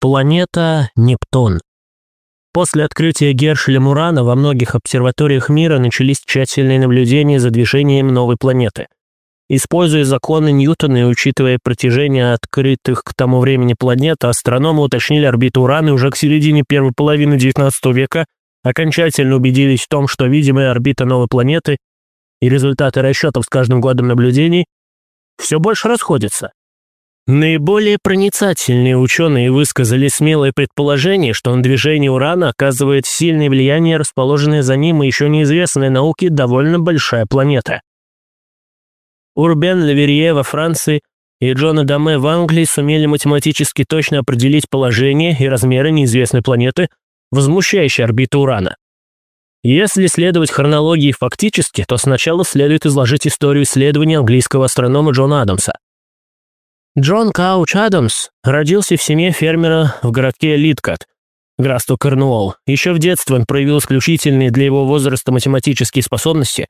Планета Нептун. После открытия Гершелем Урана во многих обсерваториях мира начались тщательные наблюдения за движением новой планеты. Используя законы Ньютона и учитывая протяжение открытых к тому времени планет, астрономы уточнили орбиту Урана и уже к середине первой половины XIX века окончательно убедились в том, что видимая орбита новой планеты и результаты расчетов с каждым годом наблюдений все больше расходятся. Наиболее проницательные ученые высказали смелое предположение, что на движение Урана оказывает сильное влияние расположенная за ним и еще неизвестная науке довольно большая планета. Урбен Лаверье во Франции и Джон Адаме в Англии сумели математически точно определить положение и размеры неизвестной планеты, возмущающей орбиту Урана. Если следовать хронологии фактически, то сначала следует изложить историю исследования английского астронома Джона Адамса. Джон Кауч Адамс родился в семье фермера в городке Лидкот, графство Корнуолл. Еще в детстве он проявил исключительные для его возраста математические способности,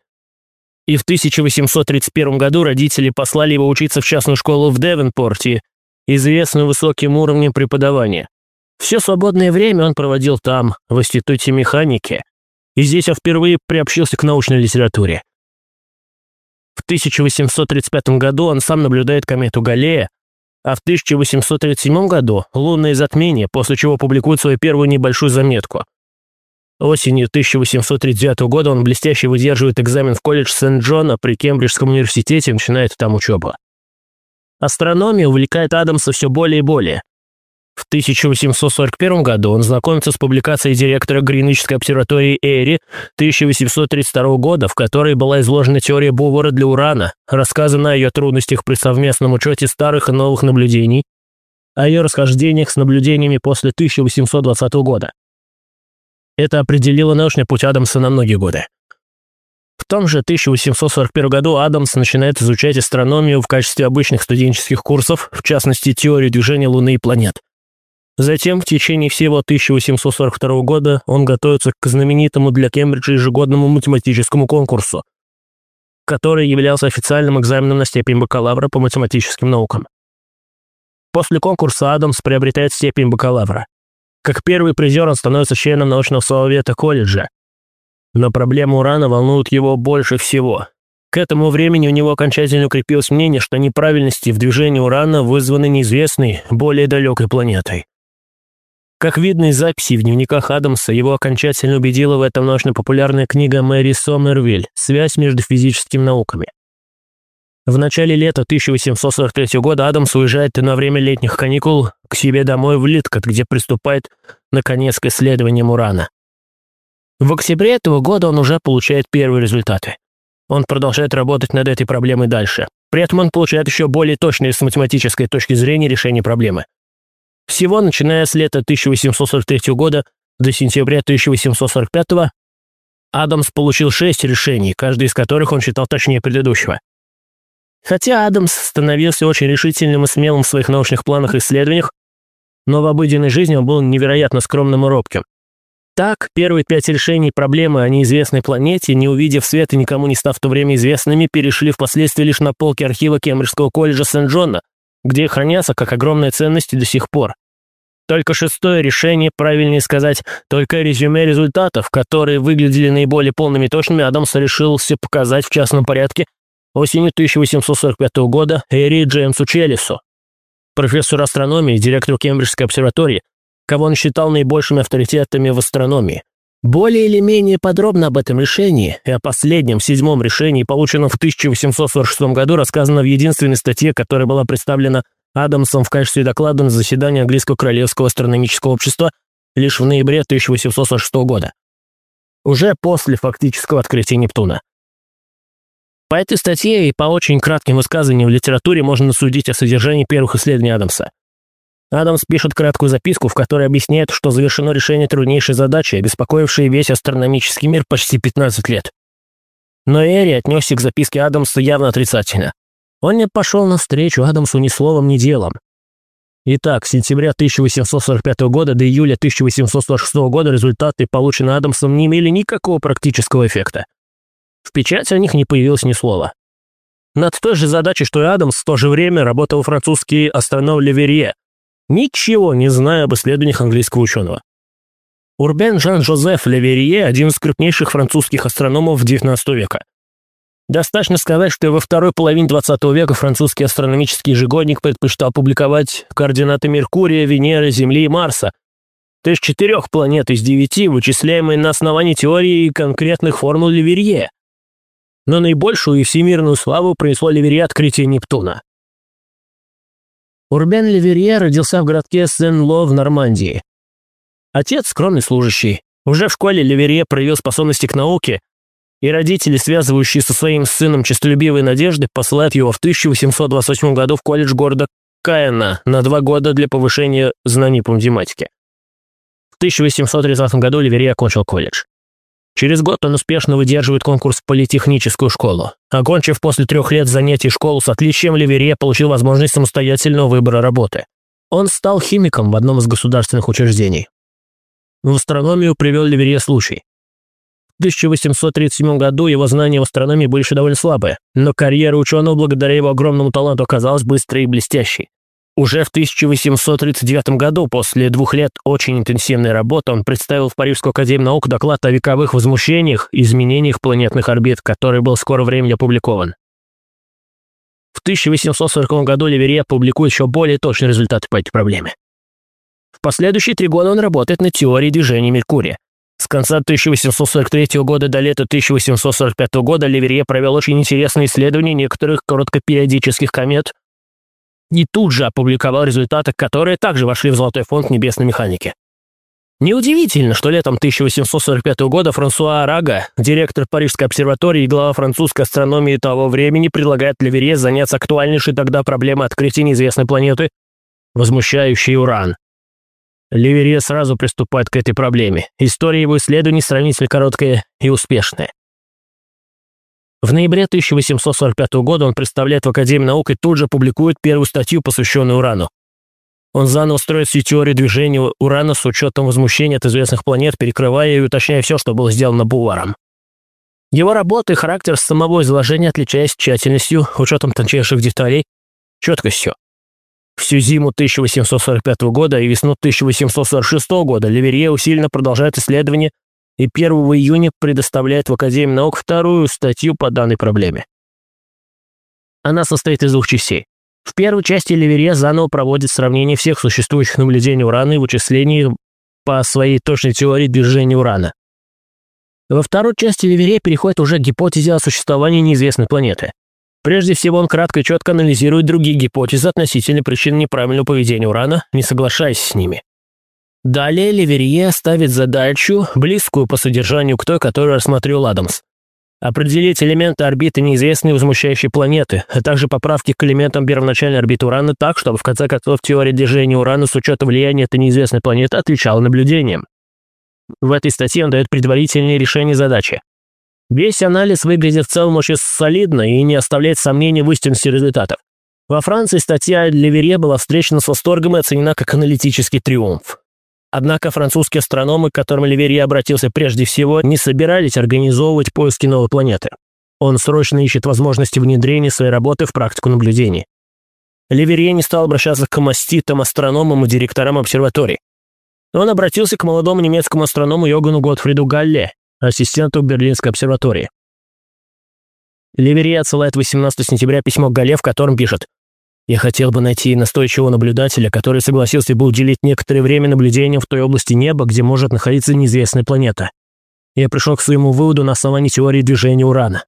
и в 1831 году родители послали его учиться в частную школу в Девенпорте, известную высоким уровнем преподавания. Все свободное время он проводил там, в институте механики, и здесь он впервые приобщился к научной литературе. В 1835 году он сам наблюдает комету Галлея, а в 1837 году лунное затмение, после чего публикует свою первую небольшую заметку. Осенью 1839 года он блестяще выдерживает экзамен в колледж Сент-Джона при Кембриджском университете и начинает там учебу. Астрономия увлекает Адамса все более и более. В 1841 году он знакомится с публикацией директора Гринвичской обсерватории Эри 1832 года, в которой была изложена теория Бовора для урана, рассказана о ее трудностях при совместном учете старых и новых наблюдений, о ее расхождениях с наблюдениями после 1820 года. Это определило научный путь Адамса на многие годы. В том же 1841 году Адамс начинает изучать астрономию в качестве обычных студенческих курсов, в частности, теорию движения Луны и планет. Затем в течение всего 1842 года он готовится к знаменитому для Кембриджа ежегодному математическому конкурсу, который являлся официальным экзаменом на степень бакалавра по математическим наукам. После конкурса Адамс приобретает степень бакалавра. Как первый призер он становится членом научного совета колледжа. Но проблема урана волнует его больше всего. К этому времени у него окончательно укрепилось мнение, что неправильности в движении урана вызваны неизвестной, более далекой планетой. Как видно из записей в дневниках Адамса, его окончательно убедила в этом научно-популярная книга Мэри Сомервиль «Связь между физическими науками». В начале лета 1843 года Адамс уезжает на время летних каникул к себе домой в Литкот, где приступает, наконец, к исследованиям урана. В октябре этого года он уже получает первые результаты. Он продолжает работать над этой проблемой дальше. При этом он получает еще более точные с математической точки зрения решение проблемы – всего, начиная с лета 1843 года до сентября 1845 Адамс получил шесть решений, каждый из которых он считал точнее предыдущего. Хотя Адамс становился очень решительным и смелым в своих научных планах и исследованиях, но в обыденной жизни он был невероятно скромным и робким. Так, первые пять решений проблемы о неизвестной планете, не увидев свет и никому не став в то время известными, перешли впоследствии лишь на полки архива Кембриджского колледжа Сент-Джона, где хранятся как огромные ценности до сих пор. Только шестое решение, правильнее сказать, только резюме результатов, которые выглядели наиболее полными и точными, Адамс решился показать в частном порядке осенью 1845 года Эри Джеймсу Челлису, профессору астрономии, директору Кембриджской обсерватории, кого он считал наибольшими авторитетами в астрономии. Более или менее подробно об этом решении и о последнем, седьмом решении, полученном в 1846 году, рассказано в единственной статье, которая была представлена Адамсом в качестве доклада на заседании Английского Королевского астрономического общества лишь в ноябре 1846 года, уже после фактического открытия Нептуна. По этой статье и по очень кратким высказываниям в литературе можно судить о содержании первых исследований Адамса. Адамс пишет краткую записку, в которой объясняет, что завершено решение труднейшей задачи, беспокоившей весь астрономический мир почти 15 лет. Но Эри отнесся к записке Адамса явно отрицательно. Он не пошел навстречу Адамсу ни словом, ни делом. Итак, с сентября 1845 года до июля 1846 года результаты, полученные Адамсом, не имели никакого практического эффекта. В печати о них не появилось ни слова. Над той же задачей, что и Адамс, в то же время работал французский астроном Леверье, Ничего не знаю об исследованиях английского ученого. Урбен Жан-Жозеф Леверье – один из крупнейших французских астрономов XIX века. Достаточно сказать, что во второй половине XX века французский астрономический ежегодник предпочитал публиковать координаты Меркурия, Венеры, Земли и Марса, то есть четырех планет из девяти, вычисляемые на основании теории конкретных формул Леверье. Но наибольшую и всемирную славу принесло Леверье открытие Нептуна. Урбен Леверье родился в городке Сен-Ло в Нормандии. Отец – скромный служащий. Уже в школе Леверье проявил способности к науке, и родители, связывающие со своим сыном честолюбивые надежды, посылают его в 1828 году в колледж города Каэна на два года для повышения знаний по математике. В 1830 году Ливерье окончил колледж. Через год он успешно выдерживает конкурс в политехническую школу. Окончив после трех лет занятий школу с отличием, Ливерье получил возможность самостоятельного выбора работы. Он стал химиком в одном из государственных учреждений. В астрономию привел Ливерье случай. В 1837 году его знания в астрономии были еще довольно слабые, но карьера ученого благодаря его огромному таланту оказалась быстрой и блестящей. Уже в 1839 году, после двух лет очень интенсивной работы, он представил в Парижскую академию наук доклад о вековых возмущениях и изменениях планетных орбит, который был в скором времени опубликован. В 1840 году Леверье публикует еще более точные результаты по этой проблеме. В последующие три года он работает над теорией движения Меркурия. С конца 1843 года до лета 1845 года Леверье провел очень интересное исследование некоторых короткопериодических комет и тут же опубликовал результаты, которые также вошли в Золотой фонд небесной механики. Неудивительно, что летом 1845 года Франсуа Рага, директор Парижской обсерватории и глава французской астрономии того времени, предлагает Леверье заняться актуальнейшей тогда проблемой открытия неизвестной планеты, возмущающей Уран. Ливерье сразу приступает к этой проблеме. История его исследований сравнительно короткая и успешная. В ноябре 1845 года он представляет в Академии наук и тут же публикует первую статью, посвященную Урану. Он заново строит всю теорию движения Урана с учетом возмущения от известных планет, перекрывая и уточняя все, что было сделано Буваром. Его работа и характер самого изложения отличаясь тщательностью, учетом тончайших деталей, четкостью. Всю зиму 1845 года и весну 1846 года Леверье усиленно продолжает исследования и 1 июня предоставляет в Академию наук вторую статью по данной проблеме. Она состоит из двух частей. В первой части Леверье заново проводит сравнение всех существующих наблюдений урана и вычислений по своей точной теории движения урана. Во второй части Леверье переходит уже к гипотезе о существовании неизвестной планеты. Прежде всего, он кратко и четко анализирует другие гипотезы относительно причин неправильного поведения урана, не соглашаясь с ними. Далее Леверье ставит задачу, близкую по содержанию к той, которую рассмотрел Адамс. Определить элементы орбиты неизвестной возмущающей планеты, а также поправки к элементам первоначальной орбиты Урана так, чтобы в конце концов теория движения Урана с учетом влияния этой неизвестной планеты отвечала наблюдениям. В этой статье он дает предварительные решения задачи. Весь анализ выглядит в целом очень солидно и не оставляет сомнений в истинности результатов. Во Франции статья Леверье была встречена с восторгом и оценена как аналитический триумф. Однако французские астрономы, к которым Леверье обратился прежде всего, не собирались организовывать поиски новой планеты. Он срочно ищет возможности внедрения своей работы в практику наблюдений. Леверье не стал обращаться к маститам, астрономам и директорам обсерваторий. Он обратился к молодому немецкому астроному Йогану Готфриду Галле, ассистенту Берлинской обсерватории. Ливерье отсылает 18 сентября письмо Гале, в котором пишет «Я хотел бы найти настойчивого наблюдателя, который согласился бы уделить некоторое время наблюдениям в той области неба, где может находиться неизвестная планета. Я пришел к своему выводу на основании теории движения Урана».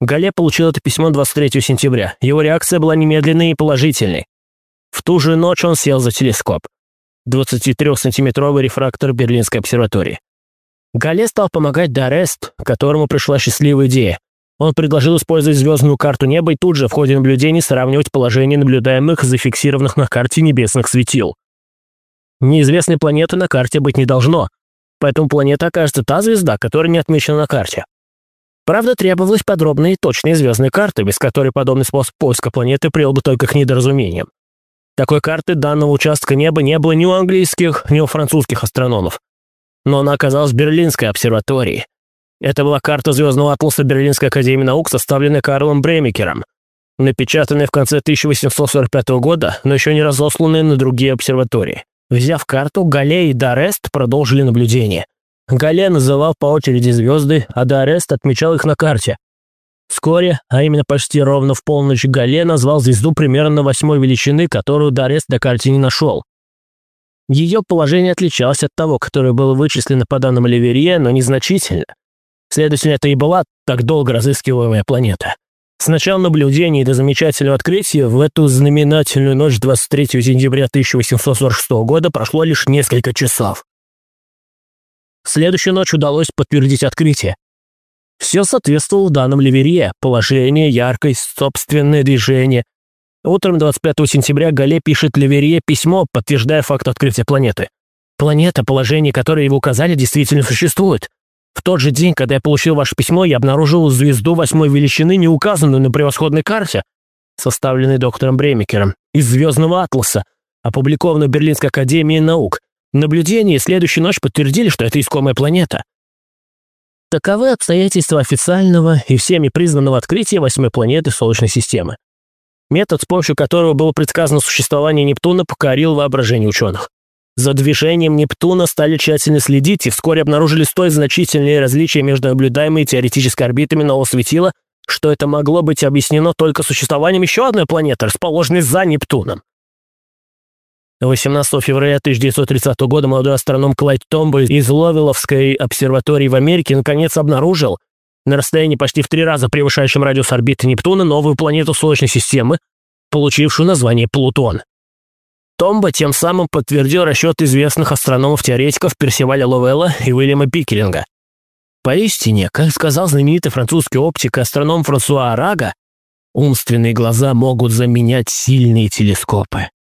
Гале получил это письмо 23 сентября. Его реакция была немедленной и положительной. В ту же ночь он сел за телескоп. 23-сантиметровый рефрактор Берлинской обсерватории. Гале стал помогать Дарест, которому пришла счастливая идея. Он предложил использовать звездную карту неба и тут же в ходе наблюдений сравнивать положение наблюдаемых, зафиксированных на карте небесных светил. Неизвестной планеты на карте быть не должно, поэтому планета окажется та звезда, которая не отмечена на карте. Правда, требовалась подробная и точная звездная карта, без которой подобный способ поиска планеты привел бы только к недоразумениям. Такой карты данного участка неба не было ни у английских, ни у французских астрономов но она оказалась в Берлинской обсерватории. Это была карта звездного атласа Берлинской академии наук, составленная Карлом Бремикером. напечатанные в конце 1845 года, но еще не разосланные на другие обсерватории. Взяв карту, Гале и Дарест продолжили наблюдение. Гале называл по очереди звезды, а Дарест отмечал их на карте. Вскоре, а именно почти ровно в полночь, Гале назвал звезду примерно восьмой величины, которую Дарест на карте не нашел. Ее положение отличалось от того, которое было вычислено по данным Леверье, но незначительно. Следовательно, это и была так долго разыскиваемая планета. С начала наблюдений до замечательного открытия в эту знаменательную ночь 23 сентября 1846 года прошло лишь несколько часов. Следующую ночь удалось подтвердить открытие. Все соответствовало данным Ливерье, положение, яркость, собственное движение. Утром 25 сентября Гале пишет Ливерье письмо, подтверждая факт открытия планеты. Планета, положение которой его указали, действительно существует. В тот же день, когда я получил ваше письмо, я обнаружил звезду восьмой величины, не указанную на превосходной карте, составленной доктором Бремикером, из «Звездного атласа», опубликованной Берлинской академией наук. Наблюдения следующую ночь подтвердили, что это искомая планета. Таковы обстоятельства официального и всеми признанного открытия восьмой планеты Солнечной системы. Метод, с помощью которого было предсказано существование Нептуна, покорил воображение ученых. За движением Нептуна стали тщательно следить и вскоре обнаружили столь значительные различия между наблюдаемыми теоретической орбитами нового светила, что это могло быть объяснено только существованием еще одной планеты, расположенной за Нептуном. 18 февраля 1930 года молодой астроном Клайд Томбо из Ловеловской обсерватории в Америке наконец обнаружил, на расстоянии почти в три раза превышающем радиус орбиты Нептуна, новую планету Солнечной системы, получившую название Плутон. Томба тем самым подтвердил расчет известных астрономов-теоретиков Персиваля Ловелла и Уильяма Пикеринга. Поистине, как сказал знаменитый французский оптик и астроном Франсуа Арага, умственные глаза могут заменять сильные телескопы.